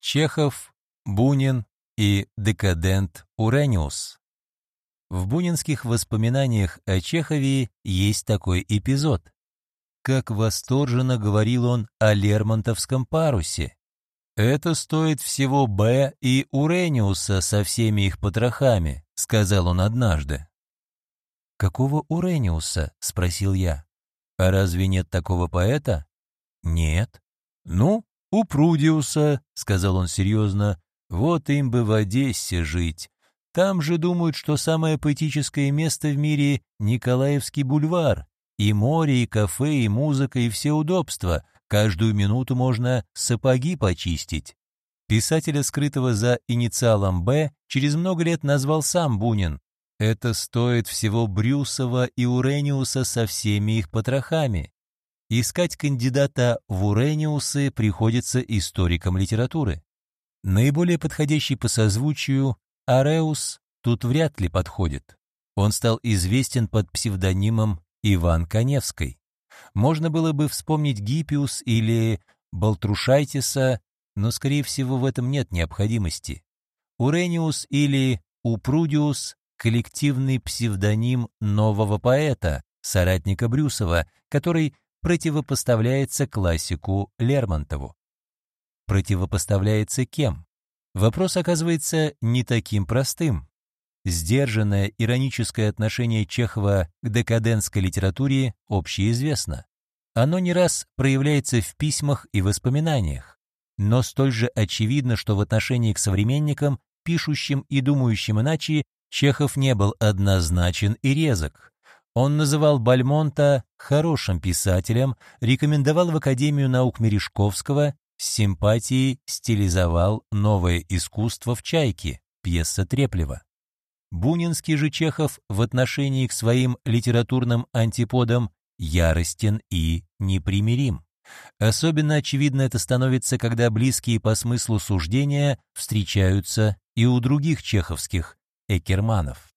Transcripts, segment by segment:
Чехов, Бунин и декадент Урениус. В бунинских воспоминаниях о Чехове есть такой эпизод. Как восторженно говорил он о Лермонтовском парусе. «Это стоит всего Б и Урениуса со всеми их потрохами», — сказал он однажды. «Какого Урениуса?» — спросил я. «А разве нет такого поэта?» «Нет». «Ну, у Прудиуса», — сказал он серьезно, — «вот им бы в Одессе жить. Там же думают, что самое поэтическое место в мире — Николаевский бульвар. И море, и кафе, и музыка, и все удобства. Каждую минуту можно сапоги почистить». Писателя, скрытого за инициалом «Б», через много лет назвал сам Бунин. Это стоит всего Брюсова и Урениуса со всеми их потрохами. Искать кандидата в Урениусы приходится историкам литературы. Наиболее подходящий по созвучию Ареус тут вряд ли подходит. Он стал известен под псевдонимом Иван Коневский. Можно было бы вспомнить Гиппиус или Балтрушайтиса, но, скорее всего, в этом нет необходимости. Урениус или Упрудиус — коллективный псевдоним нового поэта, соратника Брюсова, который противопоставляется классику Лермонтову. Противопоставляется кем? Вопрос оказывается не таким простым. Сдержанное ироническое отношение Чехова к декадентской литературе общеизвестно. Оно не раз проявляется в письмах и воспоминаниях. Но столь же очевидно, что в отношении к современникам, пишущим и думающим иначе, Чехов не был однозначен и резок. Он называл Бальмонта хорошим писателем, рекомендовал в Академию наук Мережковского, с симпатией стилизовал новое искусство в «Чайке», пьеса Треплева. Бунинский же Чехов в отношении к своим литературным антиподам яростен и непримирим. Особенно очевидно это становится, когда близкие по смыслу суждения встречаются и у других чеховских экерманов.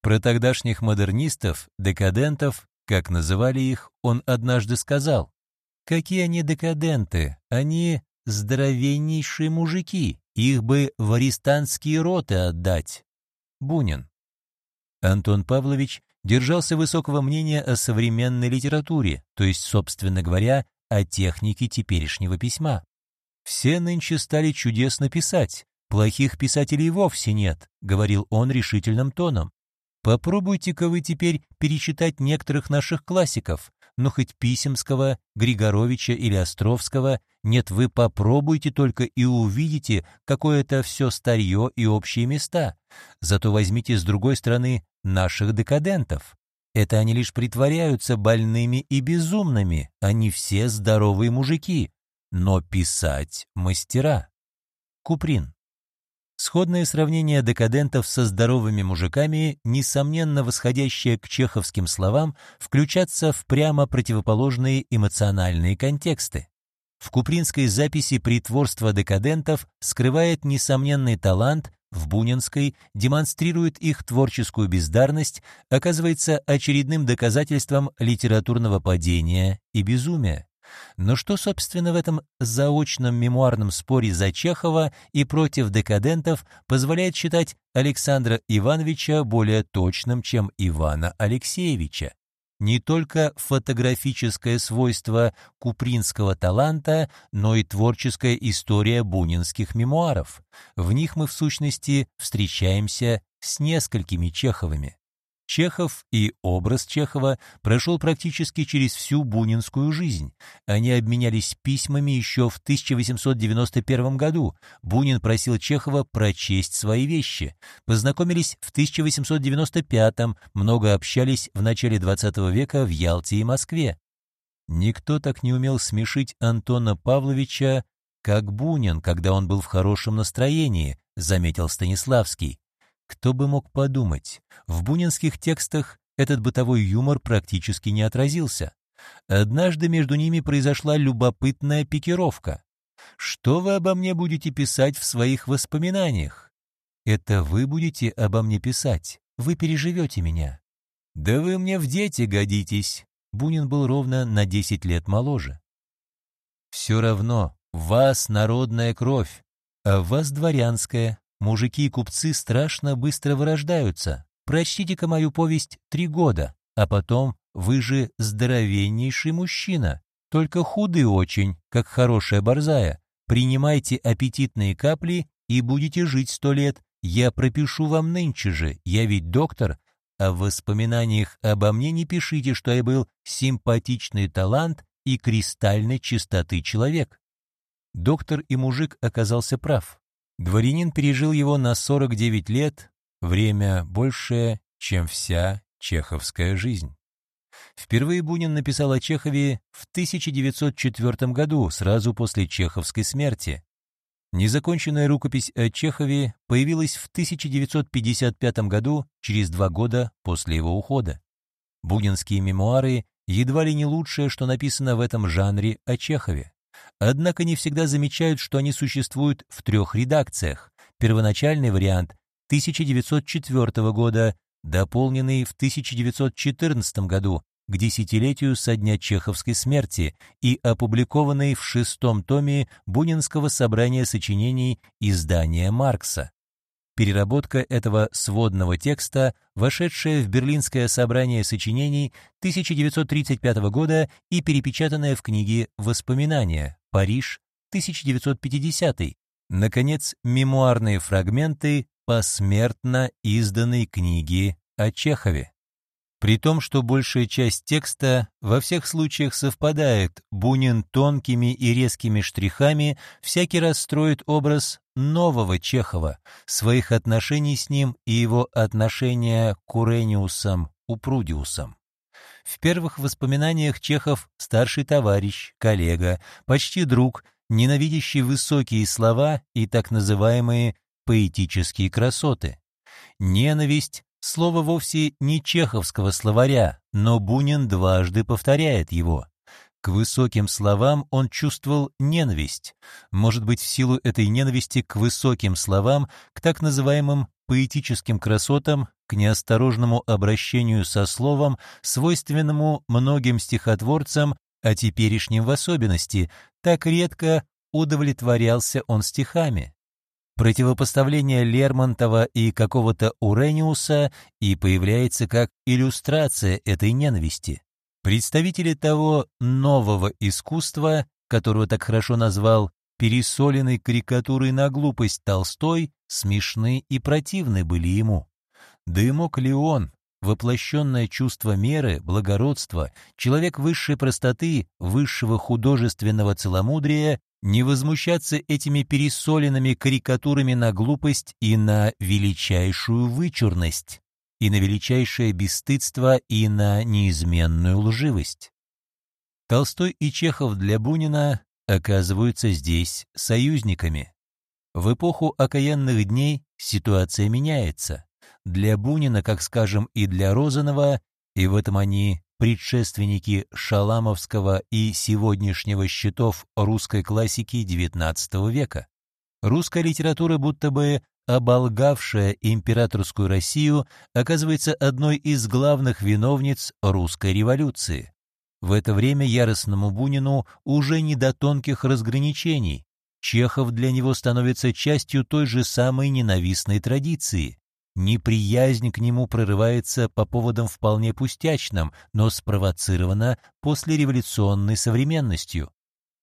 Про тогдашних модернистов, декадентов, как называли их, он однажды сказал, «Какие они декаденты? Они здоровеннейшие мужики, их бы в арестантские роты отдать». Бунин. Антон Павлович держался высокого мнения о современной литературе, то есть, собственно говоря, о технике теперешнего письма. «Все нынче стали чудесно писать, плохих писателей вовсе нет», — говорил он решительным тоном. Попробуйте-ка вы теперь перечитать некоторых наших классиков, ну хоть Писемского, Григоровича или Островского. Нет, вы попробуйте только и увидите, какое это все старье и общие места. Зато возьмите с другой стороны наших декадентов. Это они лишь притворяются больными и безумными, они все здоровые мужики. Но писать мастера. Куприн. Сходное сравнение декадентов со здоровыми мужиками, несомненно восходящее к чеховским словам, включаться в прямо противоположные эмоциональные контексты. В купринской записи притворство декадентов скрывает несомненный талант, в Бунинской демонстрирует их творческую бездарность, оказывается очередным доказательством литературного падения и безумия. Но что, собственно, в этом заочном мемуарном споре за Чехова и против декадентов позволяет считать Александра Ивановича более точным, чем Ивана Алексеевича? Не только фотографическое свойство купринского таланта, но и творческая история бунинских мемуаров. В них мы, в сущности, встречаемся с несколькими Чеховыми. Чехов и образ Чехова прошел практически через всю бунинскую жизнь. Они обменялись письмами еще в 1891 году. Бунин просил Чехова прочесть свои вещи. Познакомились в 1895 много общались в начале XX века в Ялте и Москве. Никто так не умел смешить Антона Павловича, как Бунин, когда он был в хорошем настроении, заметил Станиславский. Кто бы мог подумать, в бунинских текстах этот бытовой юмор практически не отразился. Однажды между ними произошла любопытная пикировка. «Что вы обо мне будете писать в своих воспоминаниях?» «Это вы будете обо мне писать. Вы переживете меня». «Да вы мне в дети годитесь». Бунин был ровно на 10 лет моложе. «Все равно, вас народная кровь. А вас дворянское. Мужики и купцы страшно быстро вырождаются. Прочтите-ка мою повесть «Три года», а потом вы же здоровеннейший мужчина, только худый очень, как хорошая борзая. Принимайте аппетитные капли и будете жить сто лет. Я пропишу вам нынче же, я ведь доктор, а в воспоминаниях обо мне не пишите, что я был симпатичный талант и кристальной чистоты человек. Доктор и мужик оказался прав. Дворянин пережил его на 49 лет, время большее, чем вся чеховская жизнь. Впервые Бунин написал о Чехове в 1904 году, сразу после чеховской смерти. Незаконченная рукопись о Чехове появилась в 1955 году, через два года после его ухода. Бунинские мемуары едва ли не лучшее, что написано в этом жанре о Чехове. Однако не всегда замечают, что они существуют в трех редакциях. Первоначальный вариант 1904 года, дополненный в 1914 году к десятилетию со дня чеховской смерти и опубликованный в шестом томе Бунинского собрания сочинений издания Маркса. Переработка этого сводного текста, вошедшая в Берлинское собрание сочинений 1935 года и перепечатанная в книге «Воспоминания. Париж. 1950». Наконец, мемуарные фрагменты посмертно изданной книги о Чехове. При том, что большая часть текста во всех случаях совпадает, Бунин тонкими и резкими штрихами всякий раз строит образ нового Чехова, своих отношений с ним и его отношения к Урениусам, Упрудиусам. В первых воспоминаниях Чехов – старший товарищ, коллега, почти друг, ненавидящий высокие слова и так называемые поэтические красоты. Ненависть Слово вовсе не чеховского словаря, но Бунин дважды повторяет его. К высоким словам он чувствовал ненависть. Может быть, в силу этой ненависти к высоким словам, к так называемым поэтическим красотам, к неосторожному обращению со словом, свойственному многим стихотворцам, а теперешним в особенности, так редко удовлетворялся он стихами противопоставление Лермонтова и какого-то Урениуса и появляется как иллюстрация этой ненависти. Представители того нового искусства, которого так хорошо назвал пересоленной карикатурой на глупость Толстой, смешны и противны были ему. Да и мог ли он, воплощенное чувство меры, благородства, человек высшей простоты, высшего художественного целомудрия, не возмущаться этими пересоленными карикатурами на глупость и на величайшую вычурность, и на величайшее бесстыдство, и на неизменную лживость. Толстой и Чехов для Бунина оказываются здесь союзниками. В эпоху окаянных дней ситуация меняется. Для Бунина, как скажем, и для Розанова, и в этом они предшественники Шаламовского и сегодняшнего счетов русской классики XIX века. Русская литература, будто бы оболгавшая императорскую Россию, оказывается одной из главных виновниц русской революции. В это время яростному Бунину уже не до тонких разграничений. Чехов для него становится частью той же самой ненавистной традиции. Неприязнь к нему прорывается по поводам вполне пустячным, но спровоцирована послереволюционной современностью.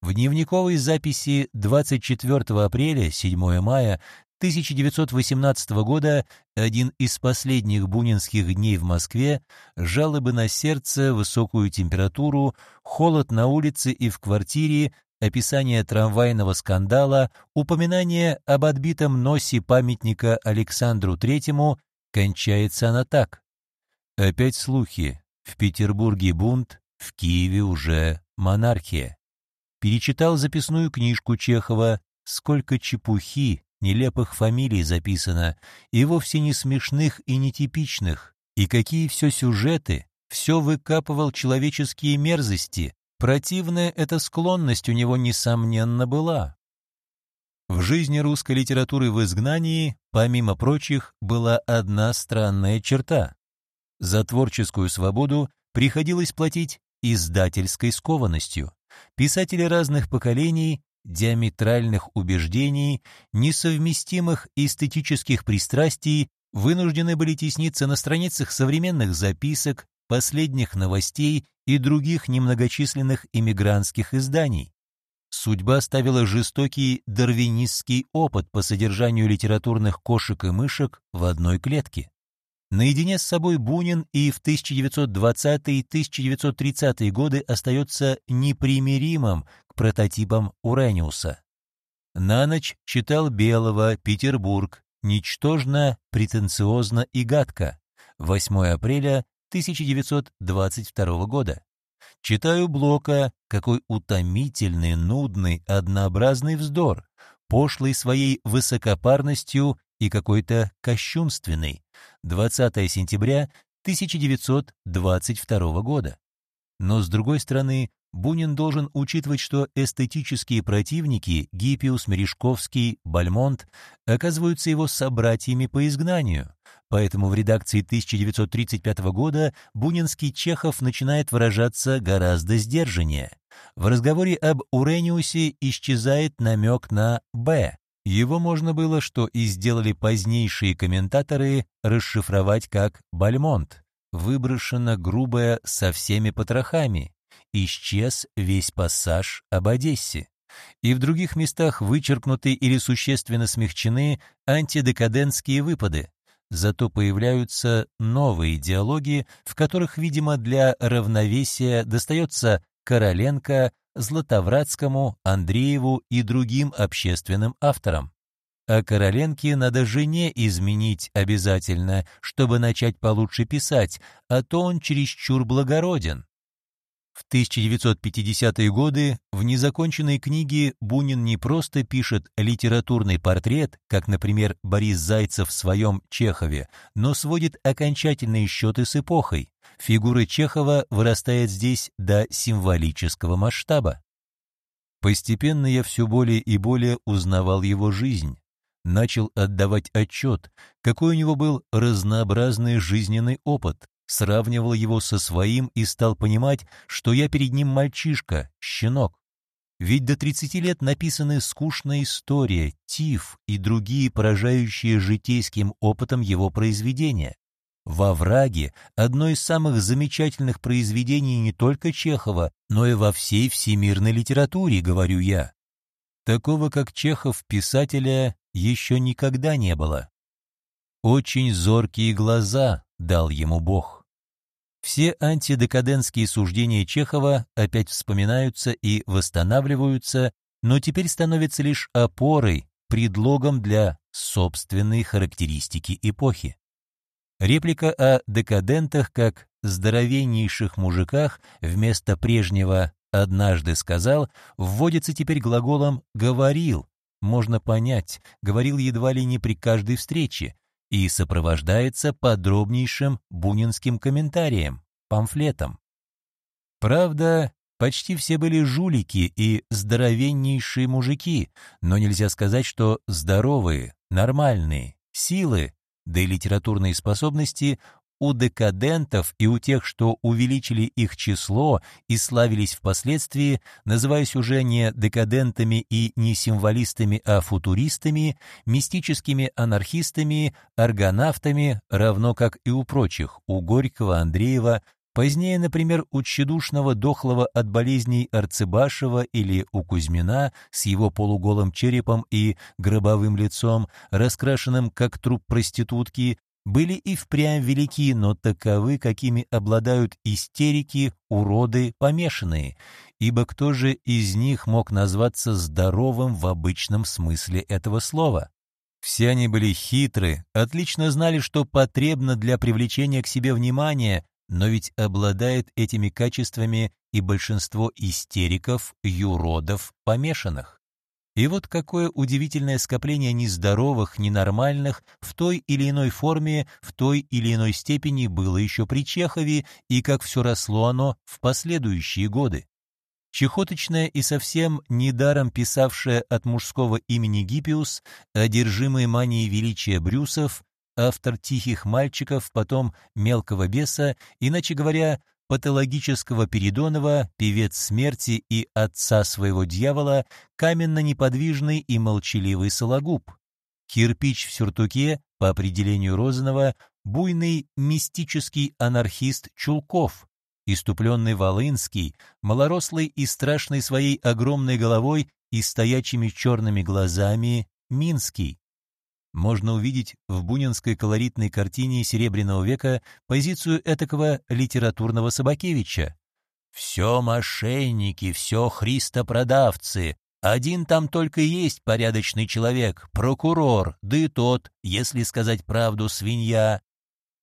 В дневниковой записи 24 апреля 7 мая 1918 года, один из последних бунинских дней в Москве, жалобы на сердце, высокую температуру, холод на улице и в квартире, описание трамвайного скандала, упоминание об отбитом носе памятника Александру Третьему, кончается она так. Опять слухи. В Петербурге бунт, в Киеве уже монархия. Перечитал записную книжку Чехова «Сколько чепухи, нелепых фамилий записано, и вовсе не смешных и нетипичных, и какие все сюжеты, все выкапывал человеческие мерзости, Противная эта склонность у него, несомненно, была. В жизни русской литературы в изгнании, помимо прочих, была одна странная черта. За творческую свободу приходилось платить издательской скованностью. Писатели разных поколений диаметральных убеждений, несовместимых эстетических пристрастий вынуждены были тесниться на страницах современных записок, последних новостей и других немногочисленных иммигрантских изданий. Судьба ставила жестокий дарвинистский опыт по содержанию литературных кошек и мышек в одной клетке. Наедине с собой Бунин и в 1920-1930-е годы остается непримиримым к прототипам Урениуса. На ночь читал Белого, Петербург, ничтожно, претенциозно и гадко. 8 апреля 1922 года. Читаю Блока, какой утомительный, нудный, однообразный вздор, пошлый своей высокопарностью и какой-то кощунственный. 20 сентября 1922 года. Но, с другой стороны, Бунин должен учитывать, что эстетические противники Гиппиус, Мережковский, Бальмонт оказываются его собратьями по изгнанию. Поэтому в редакции 1935 года бунинский Чехов начинает выражаться гораздо сдержаннее. В разговоре об Урениусе исчезает намек на «Б». Его можно было, что и сделали позднейшие комментаторы, расшифровать как «Бальмонт», выброшено грубое со всеми потрохами, исчез весь пассаж об Одессе. И в других местах вычеркнуты или существенно смягчены антидекадентские выпады. Зато появляются новые диалоги, в которых, видимо, для равновесия достается Короленко, Златовратскому, Андрееву и другим общественным авторам. А Короленке надо жене изменить обязательно, чтобы начать получше писать, а то он чересчур благороден. В 1950-е годы в незаконченной книге Бунин не просто пишет литературный портрет, как, например, Борис Зайцев в своем Чехове, но сводит окончательные счеты с эпохой. Фигура Чехова вырастает здесь до символического масштаба. Постепенно я все более и более узнавал его жизнь, начал отдавать отчет, какой у него был разнообразный жизненный опыт, сравнивал его со своим и стал понимать, что я перед ним мальчишка, щенок. Ведь до 30 лет написаны скучная история, тиф и другие поражающие житейским опытом его произведения. «Во враге» — одно из самых замечательных произведений не только Чехова, но и во всей всемирной литературе, говорю я. Такого, как Чехов, писателя, еще никогда не было. Очень зоркие глаза дал ему Бог. Все антидекадентские суждения Чехова опять вспоминаются и восстанавливаются, но теперь становятся лишь опорой, предлогом для собственной характеристики эпохи. Реплика о декадентах как здоровеннейших мужиках вместо прежнего «однажды сказал» вводится теперь глаголом «говорил», можно понять, говорил едва ли не при каждой встрече, и сопровождается подробнейшим бунинским комментарием, памфлетом. Правда, почти все были жулики и здоровеннейшие мужики, но нельзя сказать, что здоровые, нормальные, силы, да и литературные способности у декадентов и у тех, что увеличили их число и славились впоследствии, называясь уже не декадентами и не символистами, а футуристами, мистическими анархистами, аргонавтами, равно как и у прочих, у Горького, Андреева, Позднее, например, у тщедушного дохлого от болезней Арцебашева или у Кузьмина с его полуголым черепом и гробовым лицом, раскрашенным как труп проститутки, были и впрямь велики, но таковы, какими обладают истерики, уроды, помешанные, ибо кто же из них мог назваться здоровым в обычном смысле этого слова? Все они были хитры, отлично знали, что потребно для привлечения к себе внимания, но ведь обладает этими качествами и большинство истериков, юродов, помешанных. И вот какое удивительное скопление нездоровых, ненормальных в той или иной форме, в той или иной степени было еще при Чехове, и как все росло оно в последующие годы. Чехоточная и совсем недаром писавшая от мужского имени Гиппиус, одержимый манией величия Брюсов, автор «Тихих мальчиков», потом «Мелкого беса», иначе говоря, патологического Передонова, певец смерти и отца своего дьявола, каменно-неподвижный и молчаливый Сологуб. Кирпич в сюртуке, по определению Розанова, буйный мистический анархист Чулков, иступленный Волынский, малорослый и страшный своей огромной головой и стоячими черными глазами Минский. Можно увидеть в бунинской колоритной картине Серебряного века позицию этакого литературного Собакевича. «Все мошенники, все христопродавцы, один там только есть порядочный человек, прокурор, да и тот, если сказать правду, свинья.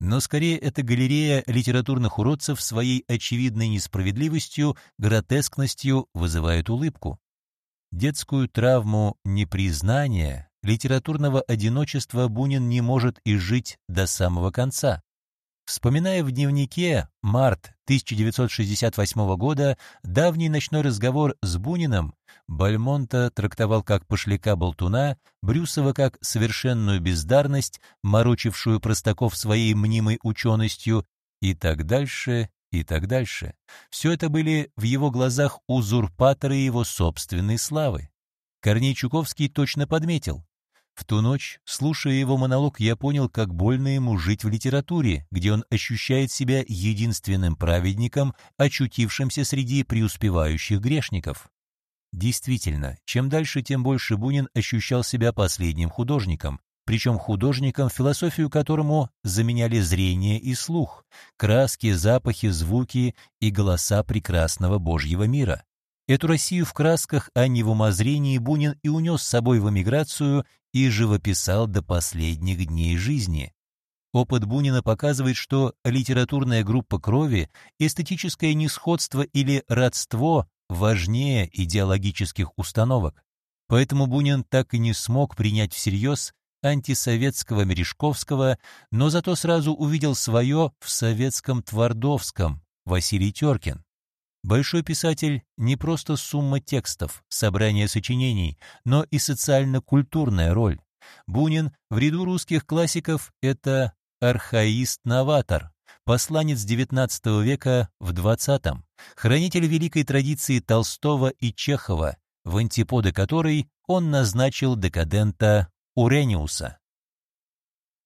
Но скорее эта галерея литературных уродцев своей очевидной несправедливостью, гротескностью вызывает улыбку. Детскую травму непризнания, литературного одиночества Бунин не может изжить до самого конца. Вспоминая в дневнике март 1968 года давний ночной разговор с Буниным, Бальмонта трактовал как пошляка-болтуна, Брюсова как совершенную бездарность, морочившую простаков своей мнимой ученостью, и так дальше, и так дальше. Все это были в его глазах узурпаторы его собственной славы. Корней Чуковский точно подметил, в ту ночь, слушая его монолог, я понял, как больно ему жить в литературе, где он ощущает себя единственным праведником, очутившимся среди преуспевающих грешников. Действительно, чем дальше, тем больше Бунин ощущал себя последним художником, причем художником, философию которому заменяли зрение и слух, краски, запахи, звуки и голоса прекрасного Божьего мира. Эту Россию в красках, а не в умозрении Бунин и унес с собой в эмиграцию и живописал до последних дней жизни. Опыт Бунина показывает, что литературная группа крови, эстетическое несходство или родство важнее идеологических установок. Поэтому Бунин так и не смог принять всерьез антисоветского Мережковского, но зато сразу увидел свое в советском Твардовском, Василий Теркин. Большой писатель — не просто сумма текстов, собрание сочинений, но и социально-культурная роль. Бунин в ряду русских классиков — это архаист-новатор, посланец XIX века в XX, хранитель великой традиции Толстого и Чехова, в антиподы которой он назначил декадента Урениуса.